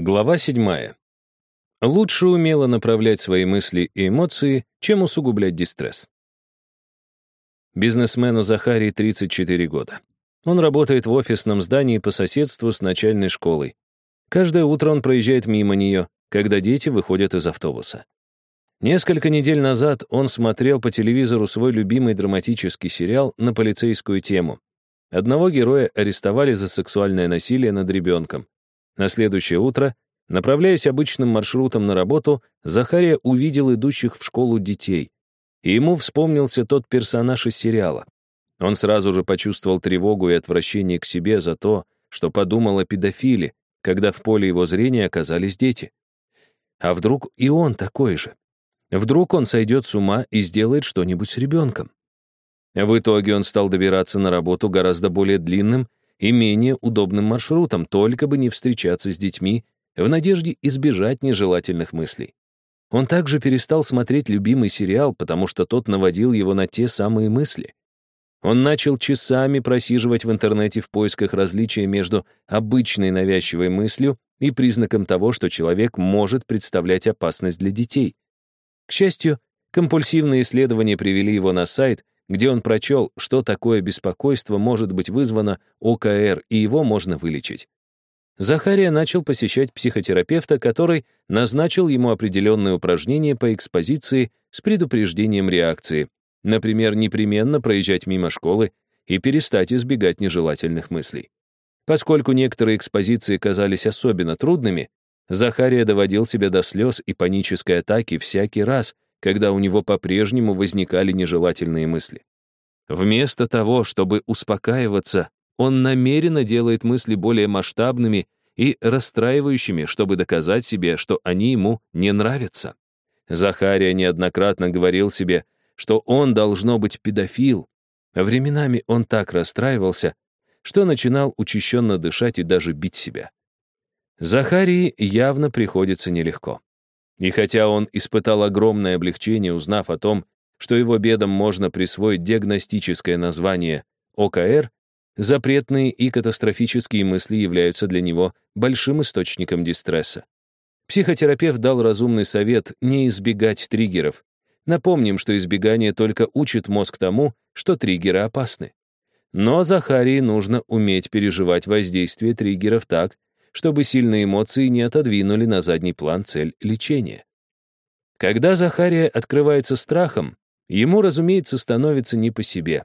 Глава 7. Лучше умело направлять свои мысли и эмоции, чем усугублять дистресс. Бизнесмену Захарии 34 года. Он работает в офисном здании по соседству с начальной школой. Каждое утро он проезжает мимо нее, когда дети выходят из автобуса. Несколько недель назад он смотрел по телевизору свой любимый драматический сериал на полицейскую тему. Одного героя арестовали за сексуальное насилие над ребенком. На следующее утро, направляясь обычным маршрутом на работу, Захария увидел идущих в школу детей. И ему вспомнился тот персонаж из сериала. Он сразу же почувствовал тревогу и отвращение к себе за то, что подумал о педофиле, когда в поле его зрения оказались дети. А вдруг и он такой же? Вдруг он сойдет с ума и сделает что-нибудь с ребенком? В итоге он стал добираться на работу гораздо более длинным и менее удобным маршрутом, только бы не встречаться с детьми в надежде избежать нежелательных мыслей. Он также перестал смотреть любимый сериал, потому что тот наводил его на те самые мысли. Он начал часами просиживать в интернете в поисках различия между обычной навязчивой мыслью и признаком того, что человек может представлять опасность для детей. К счастью, компульсивные исследования привели его на сайт, где он прочел, что такое беспокойство может быть вызвано ОКР, и его можно вылечить. Захария начал посещать психотерапевта, который назначил ему определенные упражнения по экспозиции с предупреждением реакции, например, непременно проезжать мимо школы и перестать избегать нежелательных мыслей. Поскольку некоторые экспозиции казались особенно трудными, Захария доводил себя до слез и панической атаки всякий раз, когда у него по-прежнему возникали нежелательные мысли. Вместо того, чтобы успокаиваться, он намеренно делает мысли более масштабными и расстраивающими, чтобы доказать себе, что они ему не нравятся. Захария неоднократно говорил себе, что он должно быть педофил. Временами он так расстраивался, что начинал учащенно дышать и даже бить себя. Захарии явно приходится нелегко. И хотя он испытал огромное облегчение, узнав о том, что его бедам можно присвоить диагностическое название ОКР, запретные и катастрофические мысли являются для него большим источником дистресса. Психотерапевт дал разумный совет не избегать триггеров. Напомним, что избегание только учит мозг тому, что триггеры опасны. Но Захарии нужно уметь переживать воздействие триггеров так, чтобы сильные эмоции не отодвинули на задний план цель лечения. Когда Захария открывается страхом, ему, разумеется, становится не по себе.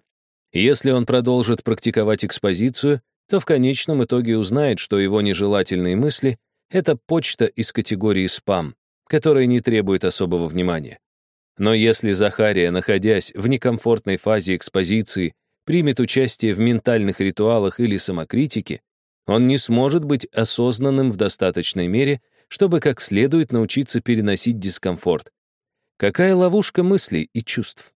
Если он продолжит практиковать экспозицию, то в конечном итоге узнает, что его нежелательные мысли — это почта из категории спам, которая не требует особого внимания. Но если Захария, находясь в некомфортной фазе экспозиции, примет участие в ментальных ритуалах или самокритике, он не сможет быть осознанным в достаточной мере, чтобы как следует научиться переносить дискомфорт. Какая ловушка мыслей и чувств?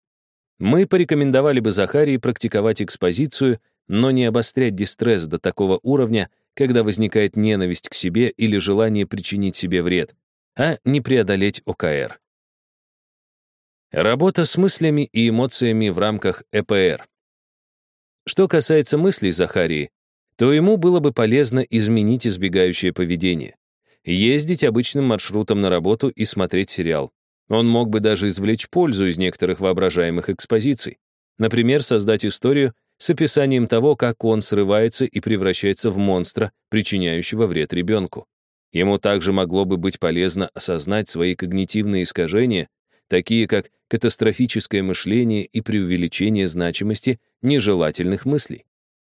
Мы порекомендовали бы Захарии практиковать экспозицию, но не обострять дистресс до такого уровня, когда возникает ненависть к себе или желание причинить себе вред, а не преодолеть ОКР. Работа с мыслями и эмоциями в рамках ЭПР. Что касается мыслей Захарии, то ему было бы полезно изменить избегающее поведение. Ездить обычным маршрутом на работу и смотреть сериал. Он мог бы даже извлечь пользу из некоторых воображаемых экспозиций. Например, создать историю с описанием того, как он срывается и превращается в монстра, причиняющего вред ребенку. Ему также могло бы быть полезно осознать свои когнитивные искажения, такие как катастрофическое мышление и преувеличение значимости нежелательных мыслей.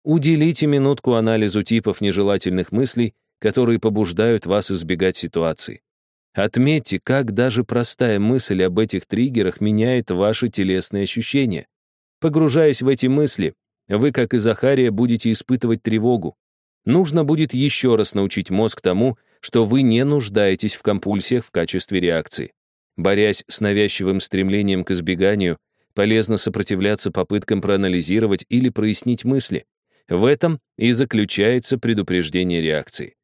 Уделите минутку анализу типов нежелательных мыслей, которые побуждают вас избегать ситуации. Отметьте, как даже простая мысль об этих триггерах меняет ваши телесные ощущения. Погружаясь в эти мысли, вы, как и Захария, будете испытывать тревогу. Нужно будет еще раз научить мозг тому, что вы не нуждаетесь в компульсиях в качестве реакции. Борясь с навязчивым стремлением к избеганию, полезно сопротивляться попыткам проанализировать или прояснить мысли. В этом и заключается предупреждение реакции.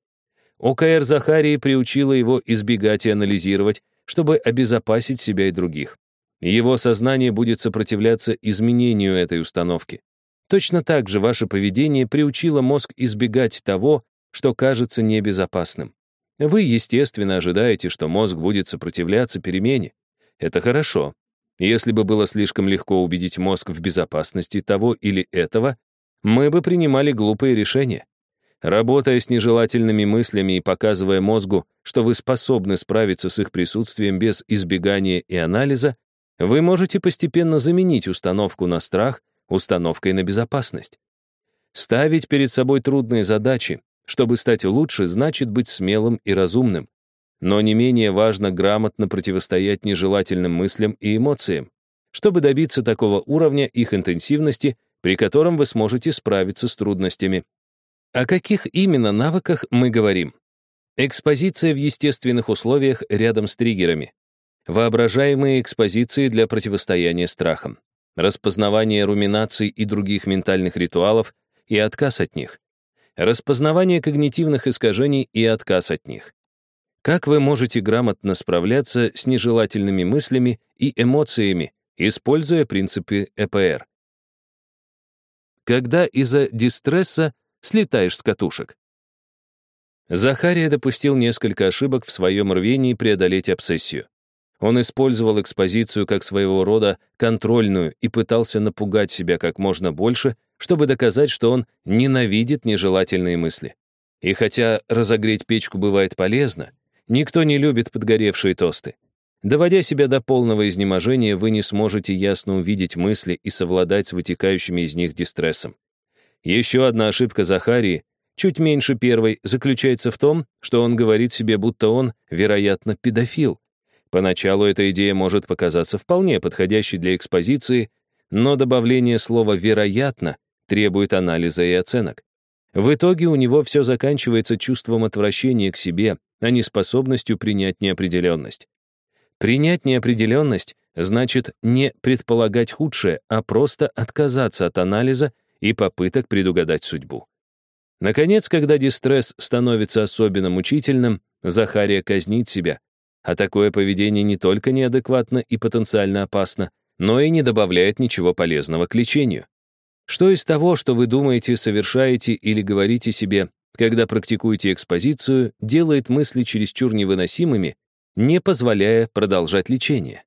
ОКР Захарии приучила его избегать и анализировать, чтобы обезопасить себя и других. Его сознание будет сопротивляться изменению этой установки. Точно так же ваше поведение приучило мозг избегать того, что кажется небезопасным. Вы, естественно, ожидаете, что мозг будет сопротивляться перемене. Это хорошо. Если бы было слишком легко убедить мозг в безопасности того или этого, мы бы принимали глупые решения. Работая с нежелательными мыслями и показывая мозгу, что вы способны справиться с их присутствием без избегания и анализа, вы можете постепенно заменить установку на страх установкой на безопасность. Ставить перед собой трудные задачи, чтобы стать лучше, значит быть смелым и разумным. Но не менее важно грамотно противостоять нежелательным мыслям и эмоциям, чтобы добиться такого уровня их интенсивности, при котором вы сможете справиться с трудностями. О каких именно навыках мы говорим? Экспозиция в естественных условиях рядом с триггерами. Воображаемые экспозиции для противостояния страхам. Распознавание руминаций и других ментальных ритуалов и отказ от них. Распознавание когнитивных искажений и отказ от них. Как вы можете грамотно справляться с нежелательными мыслями и эмоциями, используя принципы ЭПР? Когда из-за дистресса слетаешь с катушек. Захария допустил несколько ошибок в своем рвении преодолеть обсессию. Он использовал экспозицию как своего рода контрольную и пытался напугать себя как можно больше, чтобы доказать, что он ненавидит нежелательные мысли. И хотя разогреть печку бывает полезно, никто не любит подгоревшие тосты. Доводя себя до полного изнеможения, вы не сможете ясно увидеть мысли и совладать с вытекающими из них дистрессом. Еще одна ошибка Захарии, чуть меньше первой, заключается в том, что он говорит себе, будто он, вероятно, педофил. Поначалу эта идея может показаться вполне подходящей для экспозиции, но добавление слова «вероятно» требует анализа и оценок. В итоге у него все заканчивается чувством отвращения к себе, а не способностью принять неопределенность. Принять неопределенность значит не предполагать худшее, а просто отказаться от анализа и попыток предугадать судьбу. Наконец, когда дистресс становится особенно мучительным, Захария казнит себя, а такое поведение не только неадекватно и потенциально опасно, но и не добавляет ничего полезного к лечению. Что из того, что вы думаете, совершаете или говорите себе, когда практикуете экспозицию, делает мысли чересчур невыносимыми, не позволяя продолжать лечение?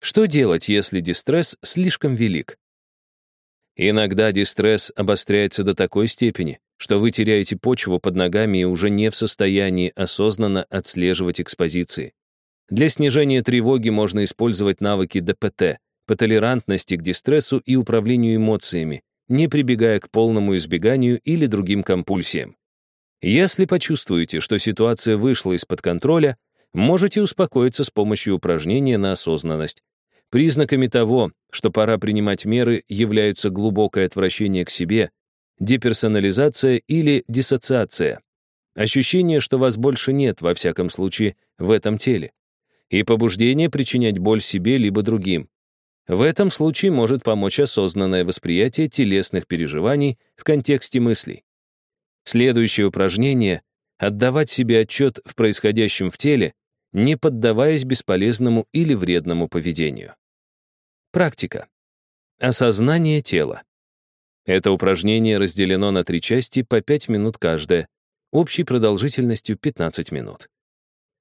Что делать, если дистресс слишком велик? Иногда дистресс обостряется до такой степени, что вы теряете почву под ногами и уже не в состоянии осознанно отслеживать экспозиции. Для снижения тревоги можно использовать навыки ДПТ, по толерантности к дистрессу и управлению эмоциями, не прибегая к полному избеганию или другим компульсиям. Если почувствуете, что ситуация вышла из-под контроля, можете успокоиться с помощью упражнения на осознанность, Признаками того, что пора принимать меры, являются глубокое отвращение к себе, деперсонализация или диссоциация, ощущение, что вас больше нет, во всяком случае, в этом теле, и побуждение причинять боль себе либо другим. В этом случае может помочь осознанное восприятие телесных переживаний в контексте мыслей. Следующее упражнение — отдавать себе отчет в происходящем в теле, не поддаваясь бесполезному или вредному поведению. Практика. Осознание тела. Это упражнение разделено на три части по 5 минут каждая, общей продолжительностью 15 минут.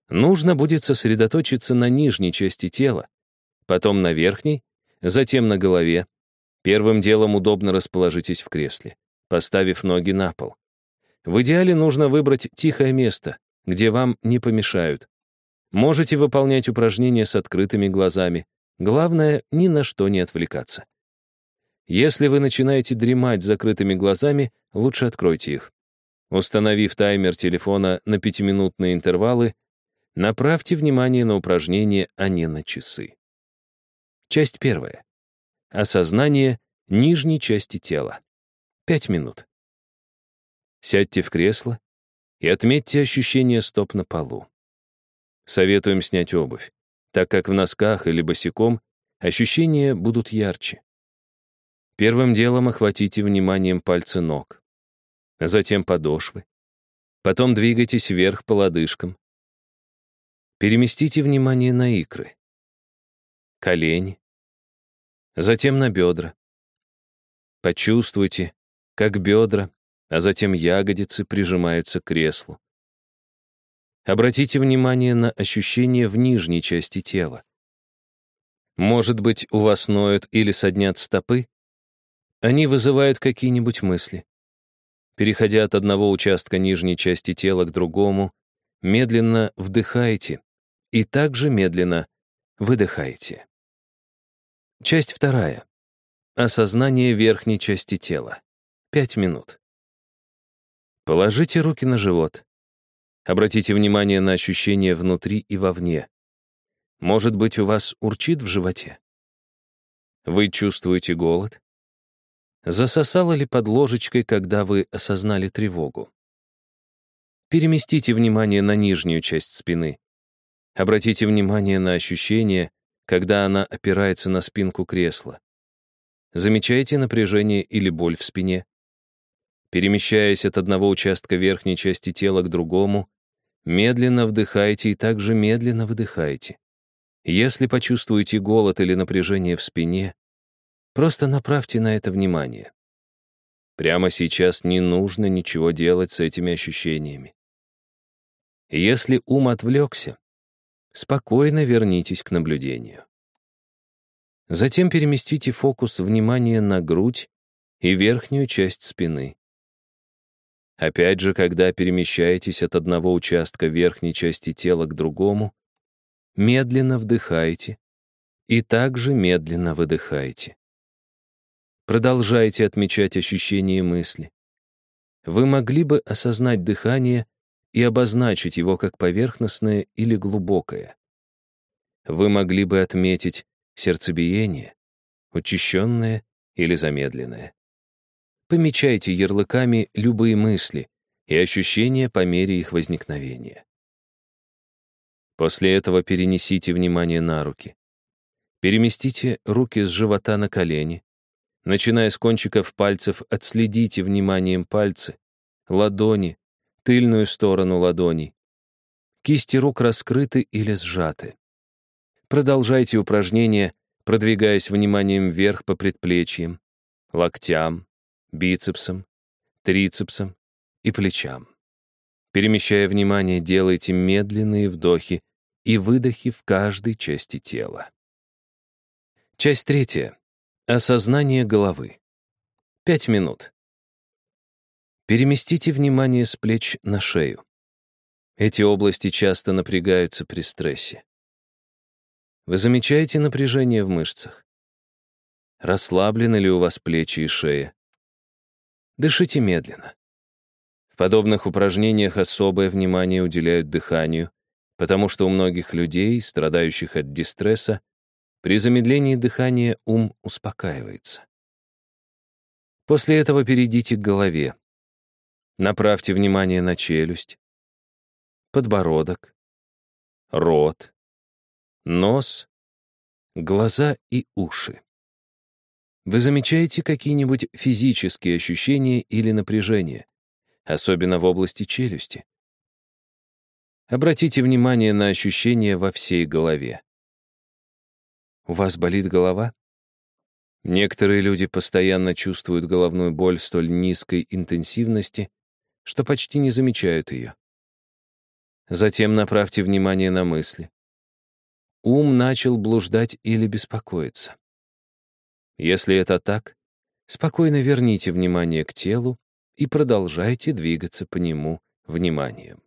Нужно будет сосредоточиться на нижней части тела, потом на верхней, затем на голове. Первым делом удобно расположитесь в кресле, поставив ноги на пол. В идеале нужно выбрать тихое место, где вам не помешают. Можете выполнять упражнения с открытыми глазами, Главное, ни на что не отвлекаться. Если вы начинаете дремать с закрытыми глазами, лучше откройте их. Установив таймер телефона на пятиминутные интервалы, направьте внимание на упражнение, а не на часы. Часть первая. Осознание нижней части тела. Пять минут. Сядьте в кресло и отметьте ощущение стоп на полу. Советуем снять обувь так как в носках или босиком ощущения будут ярче. Первым делом охватите вниманием пальцы ног, затем подошвы, потом двигайтесь вверх по лодыжкам. Переместите внимание на икры, колени, затем на бедра. Почувствуйте, как бедра, а затем ягодицы прижимаются к креслу. Обратите внимание на ощущения в нижней части тела. Может быть, у вас ноют или соднят стопы? Они вызывают какие-нибудь мысли. Переходя от одного участка нижней части тела к другому, медленно вдыхайте и также медленно выдыхайте. Часть вторая. Осознание верхней части тела. Пять минут. Положите руки на живот. Обратите внимание на ощущения внутри и вовне. Может быть, у вас урчит в животе? Вы чувствуете голод? Засосало ли под ложечкой, когда вы осознали тревогу? Переместите внимание на нижнюю часть спины. Обратите внимание на ощущение, когда она опирается на спинку кресла. Замечаете напряжение или боль в спине? Перемещаясь от одного участка верхней части тела к другому, медленно вдыхайте и также медленно выдыхайте. Если почувствуете голод или напряжение в спине, просто направьте на это внимание. Прямо сейчас не нужно ничего делать с этими ощущениями. Если ум отвлекся, спокойно вернитесь к наблюдению. Затем переместите фокус внимания на грудь и верхнюю часть спины. Опять же, когда перемещаетесь от одного участка верхней части тела к другому, медленно вдыхайте и также медленно выдыхайте. Продолжайте отмечать ощущения и мысли. Вы могли бы осознать дыхание и обозначить его как поверхностное или глубокое. Вы могли бы отметить сердцебиение, учащенное или замедленное. Помечайте ярлыками любые мысли и ощущения по мере их возникновения. После этого перенесите внимание на руки. Переместите руки с живота на колени. Начиная с кончиков пальцев, отследите вниманием пальцы, ладони, тыльную сторону ладоней. Кисти рук раскрыты или сжаты. Продолжайте упражнение, продвигаясь вниманием вверх по предплечьям, локтям, бицепсам, трицепсам и плечам. Перемещая внимание, делайте медленные вдохи и выдохи в каждой части тела. Часть третья. Осознание головы. Пять минут. Переместите внимание с плеч на шею. Эти области часто напрягаются при стрессе. Вы замечаете напряжение в мышцах? Расслаблены ли у вас плечи и шея? Дышите медленно. В подобных упражнениях особое внимание уделяют дыханию, потому что у многих людей, страдающих от дистресса, при замедлении дыхания ум успокаивается. После этого перейдите к голове. Направьте внимание на челюсть, подбородок, рот, нос, глаза и уши. Вы замечаете какие-нибудь физические ощущения или напряжения, особенно в области челюсти? Обратите внимание на ощущения во всей голове. У вас болит голова? Некоторые люди постоянно чувствуют головную боль столь низкой интенсивности, что почти не замечают ее. Затем направьте внимание на мысли. Ум начал блуждать или беспокоиться. Если это так, спокойно верните внимание к телу и продолжайте двигаться по нему вниманием.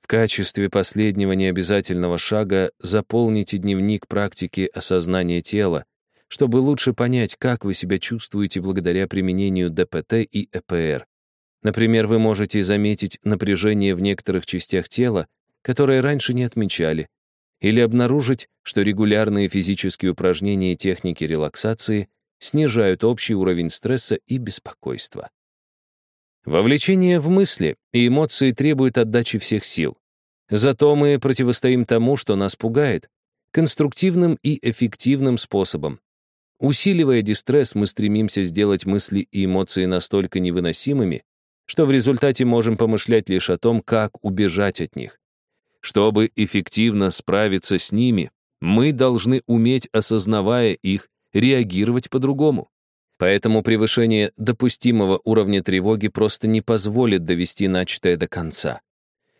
В качестве последнего необязательного шага заполните дневник практики осознания тела, чтобы лучше понять, как вы себя чувствуете благодаря применению ДПТ и ЭПР. Например, вы можете заметить напряжение в некоторых частях тела, которые раньше не отмечали, или обнаружить, что регулярные физические упражнения и техники релаксации снижают общий уровень стресса и беспокойства. Вовлечение в мысли и эмоции требует отдачи всех сил. Зато мы противостоим тому, что нас пугает, конструктивным и эффективным способом. Усиливая дистресс, мы стремимся сделать мысли и эмоции настолько невыносимыми, что в результате можем помышлять лишь о том, как убежать от них. Чтобы эффективно справиться с ними, мы должны уметь, осознавая их, реагировать по-другому. Поэтому превышение допустимого уровня тревоги просто не позволит довести начатое до конца.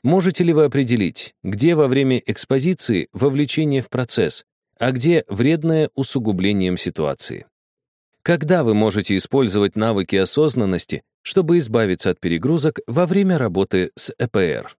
Можете ли вы определить, где во время экспозиции вовлечение в процесс, а где вредное усугублением ситуации? Когда вы можете использовать навыки осознанности, чтобы избавиться от перегрузок во время работы с ЭПР?